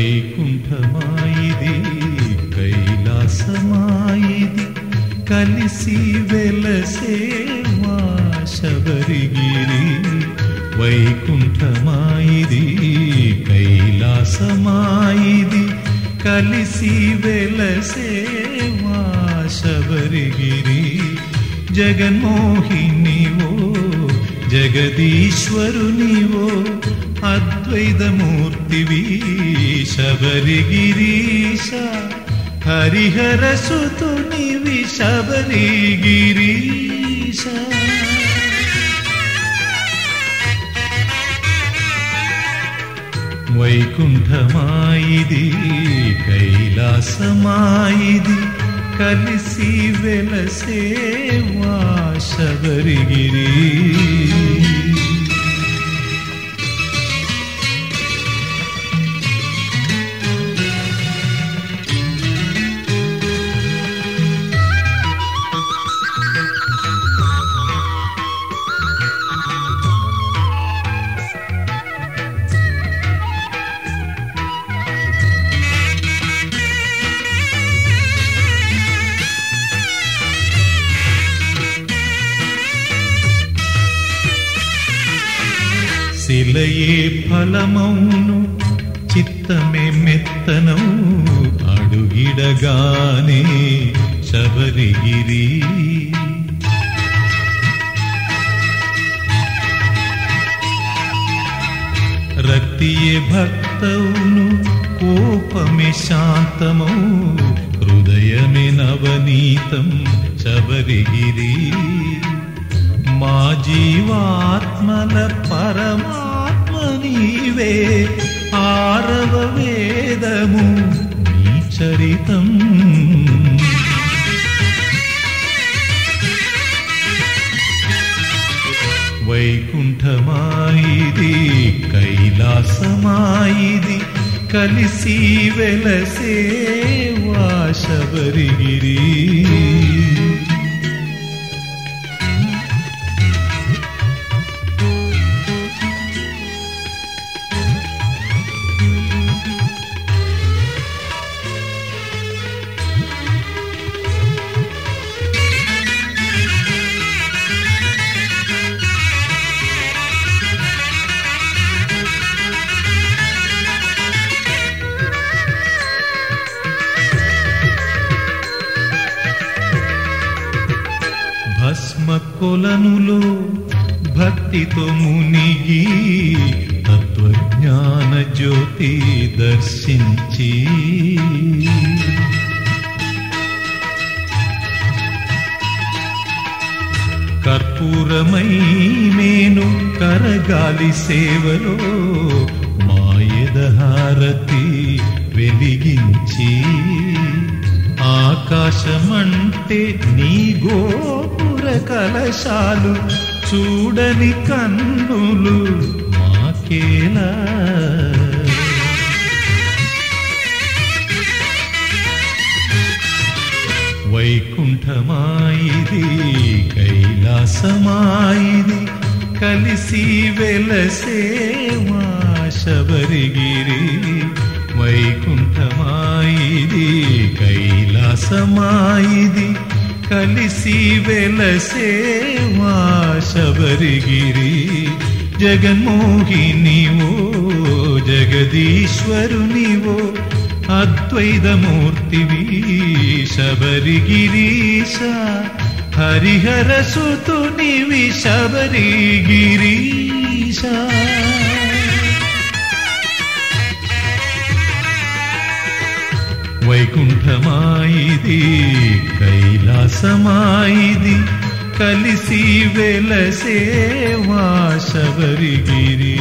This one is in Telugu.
వైకుంఠమాయిది కైలాసమాయిది కలిసి వెలసేవా శబరిగిరి. వైకుంఠమాయిది కైలాసమాయిది కలిసి వెలసేవా శబరిగిరి. జగన్మోహినివో జగదీశ్వరునివో అద్వైతమూర్తివి. శబరిగిరీశ హరిహర సుతునివి శబరిగిరీశ వైకుంఠమాయిది కైలాసమాయిది కలిసి వెలసే వా శబరిగిరి శిలయే ఫలమౌను చిత్తమే మెత్తనౌ అడుగిడగానే శబరిగిరి రక్తియే భక్తౌను కోపమే శాంతమౌ హృదయమే నవనీతం శబరిగిరి మా జీవాత్మల పరమాత్మ నీవే ఆరవ వేదము నీ చరితం. వైకుంఠమాయిది కైలాసమాయిది కలిసి వెలసే వా కొలనులో భక్తితో మునిగి తత్వజ్ఞాన జ్యోతి దర్శించి. కర్పూరమై నేను కరగాలి సేవలో మాయదహారతి వెలిగించి. ఆకాశమంటే నీ గోప కలశాలు చూడని కన్నులు మాకేలా వైకుంఠమాయిది కైలాసమాయిది కలిసి వెలసే మా శబరిగిరి. వైకుంఠమాయిది కైలాసమాయిది కలిసి వెలసే మా శబరిగిరి. జగన్మోహినివో జగదీశ్వరునివో అద్వైతమూర్తివి శబరిగిరీశ. హరిహర సుతునివి శబరిగిరీశ వైకుంఠమాయిది కైలాసమాయిది కలిసి వెలసే వా శబరిగిరి